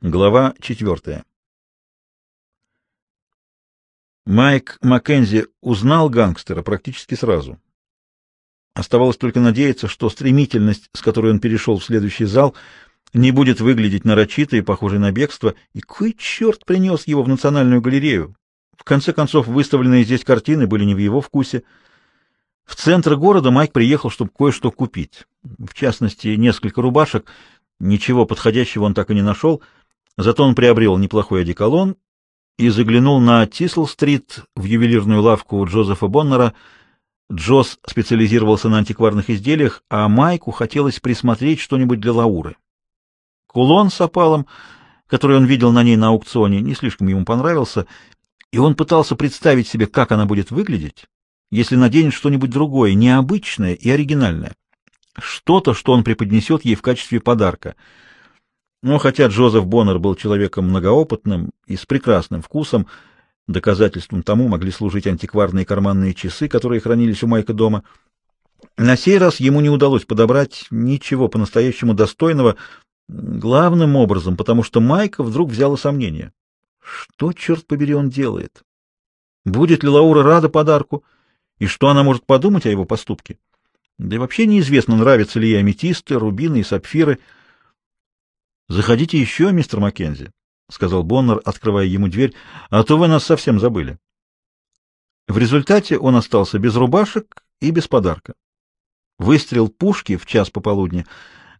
Глава четвертая. Майк Маккензи узнал гангстера практически сразу. Оставалось только надеяться, что стремительность, с которой он перешел в следующий зал, не будет выглядеть нарочито и похожей на бегство, и кой черт принес его в Национальную галерею. В конце концов, выставленные здесь картины были не в его вкусе. В центр города Майк приехал, чтобы кое-что купить. В частности, несколько рубашек. Ничего подходящего он так и не нашел — Зато он приобрел неплохой одеколон и заглянул на Тисл-стрит в ювелирную лавку Джозефа Боннера. Джоз специализировался на антикварных изделиях, а Майку хотелось присмотреть что-нибудь для Лауры. Кулон с опалом, который он видел на ней на аукционе, не слишком ему понравился, и он пытался представить себе, как она будет выглядеть, если наденет что-нибудь другое, необычное и оригинальное. Что-то, что он преподнесет ей в качестве подарка — но хотя Джозеф Боннер был человеком многоопытным и с прекрасным вкусом, доказательством тому могли служить антикварные карманные часы, которые хранились у Майка дома. На сей раз ему не удалось подобрать ничего по-настоящему достойного, главным образом, потому что Майка вдруг взяло сомнение. Что, черт побери, он делает? Будет ли Лаура рада подарку? И что она может подумать о его поступке? Да и вообще неизвестно, нравятся ли ей аметисты, рубины и сапфиры — Заходите еще, мистер Маккензи, — сказал Боннер, открывая ему дверь, — а то вы нас совсем забыли. В результате он остался без рубашек и без подарка. Выстрел пушки в час пополудни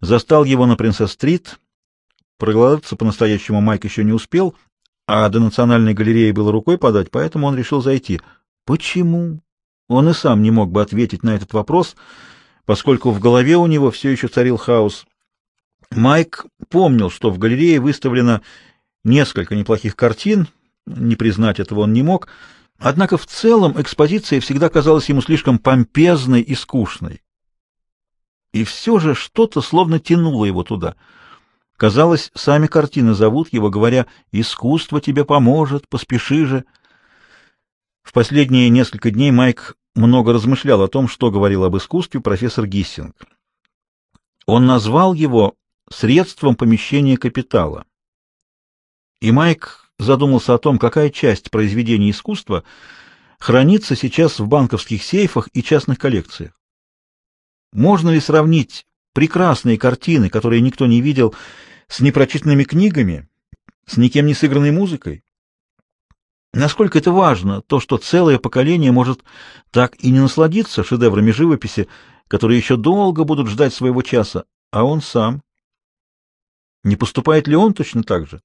застал его на Принцесс-стрит. Проголодаться по-настоящему Майк еще не успел, а до Национальной галереи было рукой подать, поэтому он решил зайти. Почему? Он и сам не мог бы ответить на этот вопрос, поскольку в голове у него все еще царил хаос. Майк помнил, что в галерее выставлено несколько неплохих картин, не признать этого он не мог, однако в целом экспозиция всегда казалась ему слишком помпезной и скучной. И все же что-то словно тянуло его туда. Казалось, сами картины зовут его, говоря «Искусство тебе поможет, поспеши же». В последние несколько дней Майк много размышлял о том, что говорил об искусстве профессор Гиссинг. Он назвал его средством помещения капитала. И Майк задумался о том, какая часть произведений искусства хранится сейчас в банковских сейфах и частных коллекциях. Можно ли сравнить прекрасные картины, которые никто не видел, с непрочитанными книгами, с никем не сыгранной музыкой? Насколько это важно, то, что целое поколение может так и не насладиться шедеврами живописи, которые еще долго будут ждать своего часа, а он сам не поступает ли он точно так же?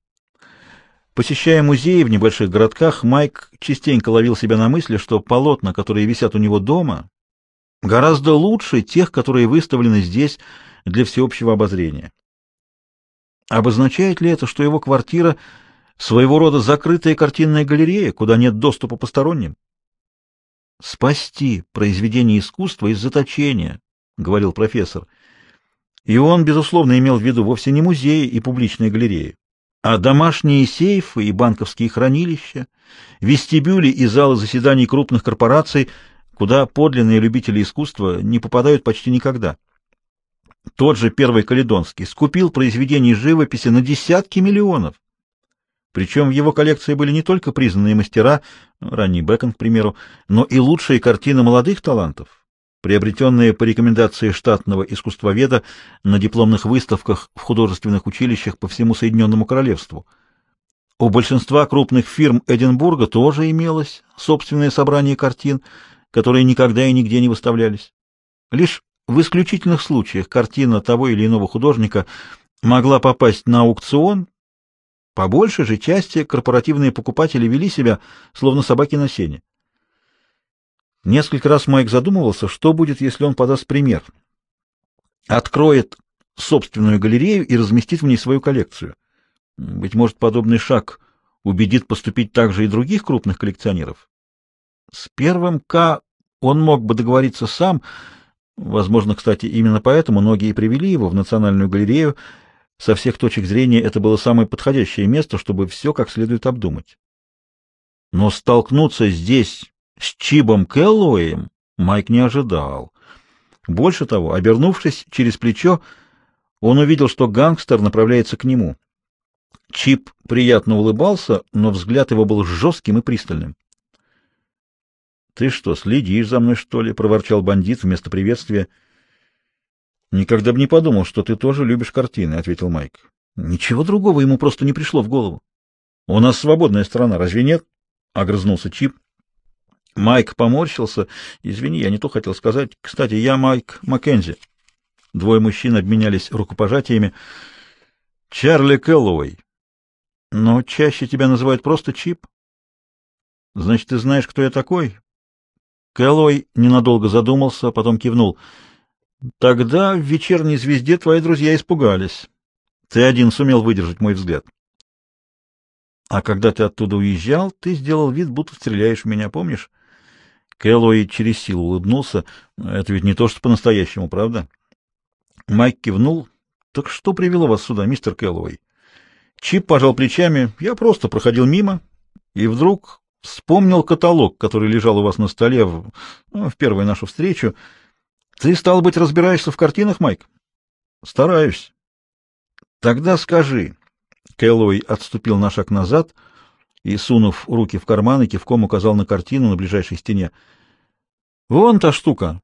Посещая музеи в небольших городках, Майк частенько ловил себя на мысли, что полотна, которые висят у него дома, гораздо лучше тех, которые выставлены здесь для всеобщего обозрения. Обозначает ли это, что его квартира — своего рода закрытая картинная галерея, куда нет доступа посторонним? «Спасти произведение искусства из заточения», — говорил профессор, — и он, безусловно, имел в виду вовсе не музеи и публичные галереи, а домашние сейфы и банковские хранилища, вестибюли и залы заседаний крупных корпораций, куда подлинные любители искусства не попадают почти никогда. Тот же Первый Каледонский скупил произведений живописи на десятки миллионов. Причем в его коллекции были не только признанные мастера, ранний Бэкон, к примеру, но и лучшие картины молодых талантов, приобретенные по рекомендации штатного искусствоведа на дипломных выставках в художественных училищах по всему Соединенному Королевству. У большинства крупных фирм Эдинбурга тоже имелось собственное собрание картин, которые никогда и нигде не выставлялись. Лишь в исключительных случаях картина того или иного художника могла попасть на аукцион, по большей же части корпоративные покупатели вели себя, словно собаки на сене. Несколько раз Майк задумывался, что будет, если он подаст пример. Откроет собственную галерею и разместит в ней свою коллекцию. Быть может, подобный шаг убедит поступить также и других крупных коллекционеров. С первым К он мог бы договориться сам, возможно, кстати, именно поэтому многие и привели его в Национальную галерею. Со всех точек зрения это было самое подходящее место, чтобы все как следует обдумать. Но столкнуться здесь с Чибом Келлоуем Майк не ожидал. Больше того, обернувшись через плечо, он увидел, что гангстер направляется к нему. Чип приятно улыбался, но взгляд его был жестким и пристальным. — Ты что, следишь за мной, что ли? — проворчал бандит вместо приветствия. — Никогда бы не подумал, что ты тоже любишь картины, — ответил Майк. Ничего другого ему просто не пришло в голову. — У нас свободная страна, разве нет? — огрызнулся Чип. Майк поморщился. — Извини, я не то хотел сказать. Кстати, я Майк Маккензи. Двое мужчин обменялись рукопожатиями. — Чарли Кэллоуэй. — Но чаще тебя называют просто Чип. — Значит, ты знаешь, кто я такой? Кэллоуэй ненадолго задумался, потом кивнул. — Тогда в вечерней звезде твои друзья испугались. Ты один сумел выдержать мой взгляд. А когда ты оттуда уезжал, ты сделал вид, будто стреляешь в меня, помнишь? Кэллоуэй через силу улыбнулся. Это ведь не то, что по-настоящему, правда? Майк кивнул. Так что привело вас сюда, мистер Кэллоуэй? Чип пожал плечами. Я просто проходил мимо, и вдруг вспомнил каталог, который лежал у вас на столе в, ну, в первую нашу встречу. Ты, стал быть, разбираешься в картинах, Майк? Стараюсь. Тогда скажи. Кэллоуэй отступил на шаг назад и, сунув руки в карманы, кивком указал на картину на ближайшей стене. Вон та штука.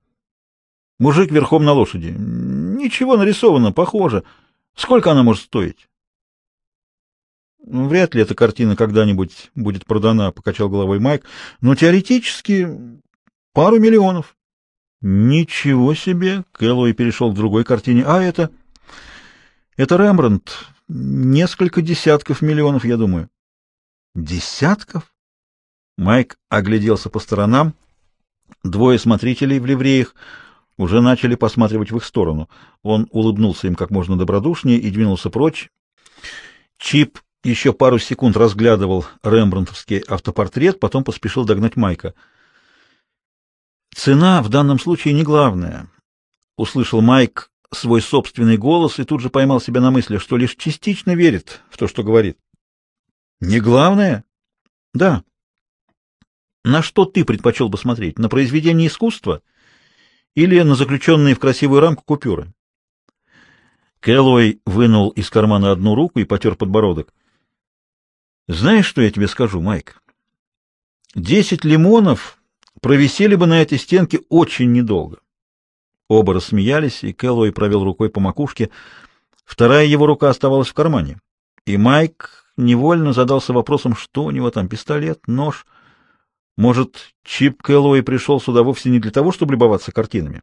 Мужик верхом на лошади. Ничего нарисовано, похоже. Сколько она может стоить? Вряд ли эта картина когда-нибудь будет продана, покачал головой Майк. Но теоретически пару миллионов. Ничего себе! Кэллоуэй перешел к другой картине. А это... Это Рембрандт. Несколько десятков миллионов, я думаю. Десятков? Майк огляделся по сторонам. Двое смотрителей в ливреях уже начали посматривать в их сторону. Он улыбнулся им как можно добродушнее и двинулся прочь. Чип еще пару секунд разглядывал рембрандтовский автопортрет, потом поспешил догнать Майка. «Цена в данном случае не главная», — услышал Майк свой собственный голос и тут же поймал себя на мысли, что лишь частично верит в то, что говорит. Не главное? Да. На что ты предпочел бы смотреть? На произведение искусства или на заключенные в красивую рамку купюры? Кэллоуэй вынул из кармана одну руку и потер подбородок. Знаешь, что я тебе скажу, Майк? Десять лимонов провисели бы на этой стенке очень недолго. Оба рассмеялись, и Кэллоуэй провел рукой по макушке. Вторая его рука оставалась в кармане. И Майк невольно задался вопросом, что у него там, пистолет, нож. Может, Чип Кэллоуэй пришел сюда вовсе не для того, чтобы любоваться картинами?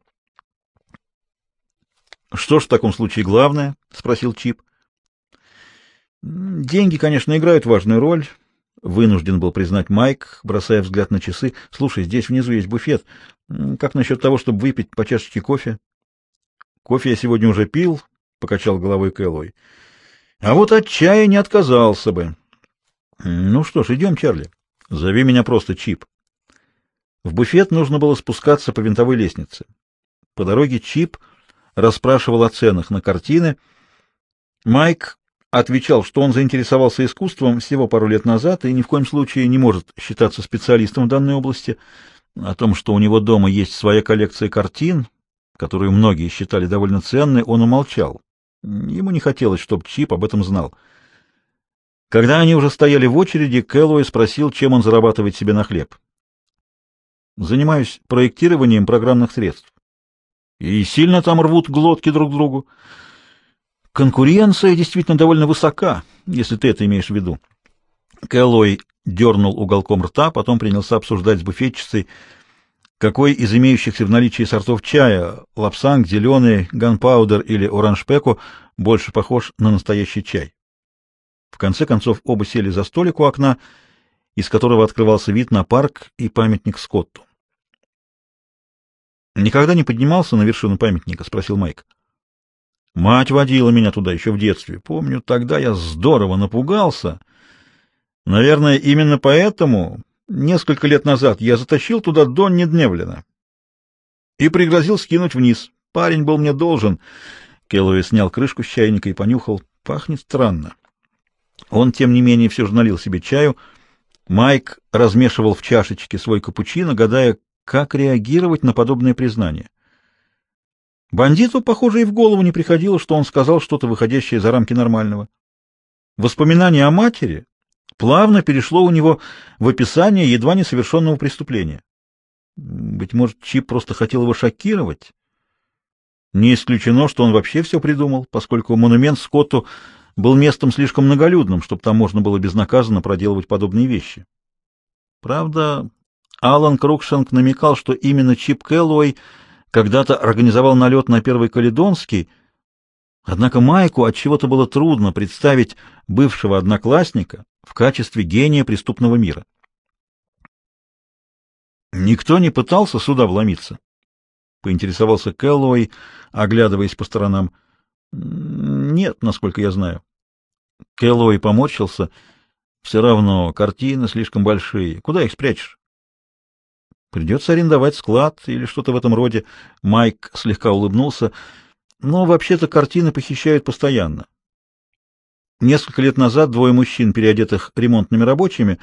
— Что ж в таком случае главное? — спросил Чип. — Деньги, конечно, играют важную роль, — вынужден был признать Майк, бросая взгляд на часы. — Слушай, здесь внизу есть буфет. Как насчет того, чтобы выпить по чашечке кофе? Кофе я сегодня уже пил, покачал головой Кэллой. А вот от чая не отказался бы. Ну что ж, идем, Чарли. Зови меня просто Чип. В буфет нужно было спускаться по винтовой лестнице. По дороге Чип расспрашивал о ценах на картины. Майк отвечал, что он заинтересовался искусством всего пару лет назад и ни в коем случае не может считаться специалистом в данной области. О том, что у него дома есть своя коллекция картин, которую многие считали довольно ценной, он умолчал. Ему не хотелось, чтобы Чип об этом знал. Когда они уже стояли в очереди, Кэллоуэй спросил, чем он зарабатывает себе на хлеб. «Занимаюсь проектированием программных средств. И сильно там рвут глотки друг другу. Конкуренция действительно довольно высока, если ты это имеешь в виду». Кэллоуэй дернул уголком рта, потом принялся обсуждать с буфетчицей, какой из имеющихся в наличии сортов чая, лапсанг, зеленый, ганпаудер или оранжпеку, больше похож на настоящий чай. В конце концов оба сели за столик у окна, из которого открывался вид на парк и памятник Скотту. «Никогда не поднимался на вершину памятника?» — спросил Майк. «Мать водила меня туда еще в детстве. Помню, тогда я здорово напугался». Наверное, именно поэтому несколько лет назад я затащил туда Донни Дневлина и пригрозил скинуть вниз. Парень был мне должен. Келлоуи снял крышку с чайника и понюхал. Пахнет странно. Он, тем не менее, все же налил себе чаю. Майк размешивал в чашечке свой капучино, гадая, как реагировать на подобное признание. Бандиту, похоже, и в голову не приходило, что он сказал что-то выходящее за рамки нормального. Воспоминание о матери плавно перешло у него в описание едва не совершенного преступления. Быть может, Чип просто хотел его шокировать? Не исключено, что он вообще все придумал, поскольку монумент Скотту был местом слишком многолюдным, чтобы там можно было безнаказанно проделывать подобные вещи. Правда, Алан Крукшенк намекал, что именно Чип Кэллоуэй когда-то организовал налет на Первый Каледонский, однако Майку от чего-то было трудно представить бывшего одноклассника в качестве гения преступного мира. Никто не пытался сюда вломиться, поинтересовался Кэллоуэй, оглядываясь по сторонам. Нет, насколько я знаю. Кэллоуэй поморщился. Все равно картины слишком большие. Куда их спрячешь? Придется арендовать склад или что-то в этом роде. Майк слегка улыбнулся. Но вообще-то картины похищают постоянно. Несколько лет назад двое мужчин, переодетых ремонтными рабочими,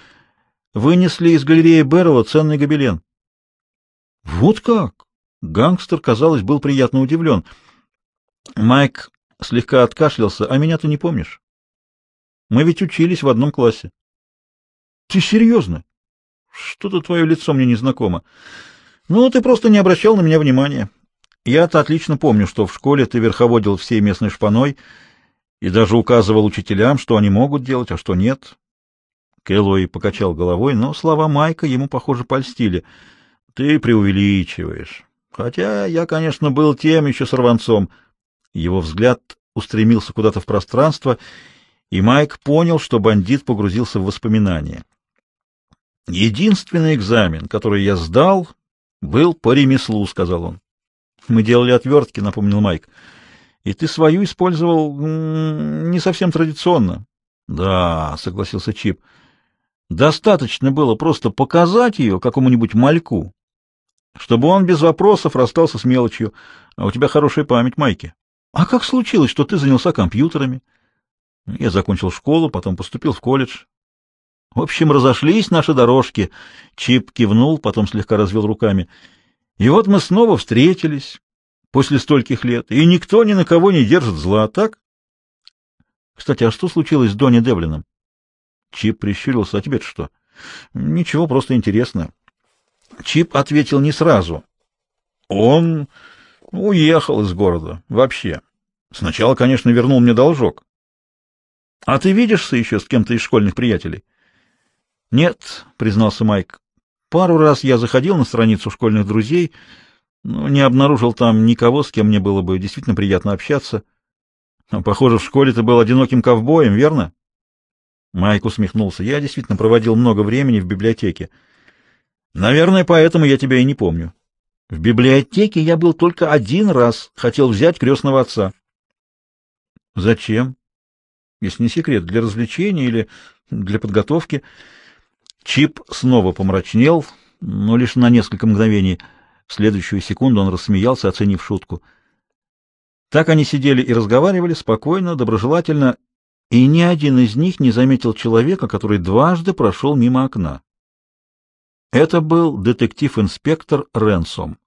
вынесли из галереи Беррелла ценный гобелен. Вот как! Гангстер, казалось, был приятно удивлен. Майк слегка откашлялся. А меня ты не помнишь? Мы ведь учились в одном классе. Ты серьезно? Что-то твое лицо мне незнакомо. Ну, ты просто не обращал на меня внимания. Я-то отлично помню, что в школе ты верховодил всей местной шпаной и даже указывал учителям, что они могут делать, а что нет. Кэллоуи покачал головой, но слова Майка ему, похоже, польстили. Ты преувеличиваешь. Хотя я, конечно, был тем еще сорванцом. Его взгляд устремился куда-то в пространство, и Майк понял, что бандит погрузился в воспоминания. Единственный экзамен, который я сдал, был по ремеслу, сказал он. Мы делали отвертки, напомнил Майк. И ты свою использовал не совсем традиционно. Да, согласился Чип. Достаточно было просто показать ее какому-нибудь мальку, чтобы он без вопросов расстался с мелочью. А у тебя хорошая память, Майки. А как случилось, что ты занялся компьютерами? Я закончил школу, потом поступил в колледж. В общем, разошлись наши дорожки. Чип кивнул, потом слегка развел руками. И вот мы снова встретились после стольких лет, и никто ни на кого не держит зла, так? Кстати, а что случилось с Донни Девлином? Чип прищурился. А тебе-то что? Ничего, просто интересно. Чип ответил не сразу. Он уехал из города. Вообще. Сначала, конечно, вернул мне должок. А ты видишься еще с кем-то из школьных приятелей? Нет, признался Майк. Пару раз я заходил на страницу школьных друзей, но не обнаружил там никого, с кем мне было бы действительно приятно общаться. Похоже, в школе ты был одиноким ковбоем, верно? Майк усмехнулся. Я действительно проводил много времени в библиотеке. Наверное, поэтому я тебя и не помню. В библиотеке я был только один раз, хотел взять крестного отца. Зачем? Если не секрет, для развлечения или для подготовки. Чип снова помрачнел, но лишь на несколько мгновений. В следующую секунду он рассмеялся, оценив шутку. Так они сидели и разговаривали спокойно, доброжелательно, и ни один из них не заметил человека, который дважды прошел мимо окна. Это был детектив-инспектор Ренсом.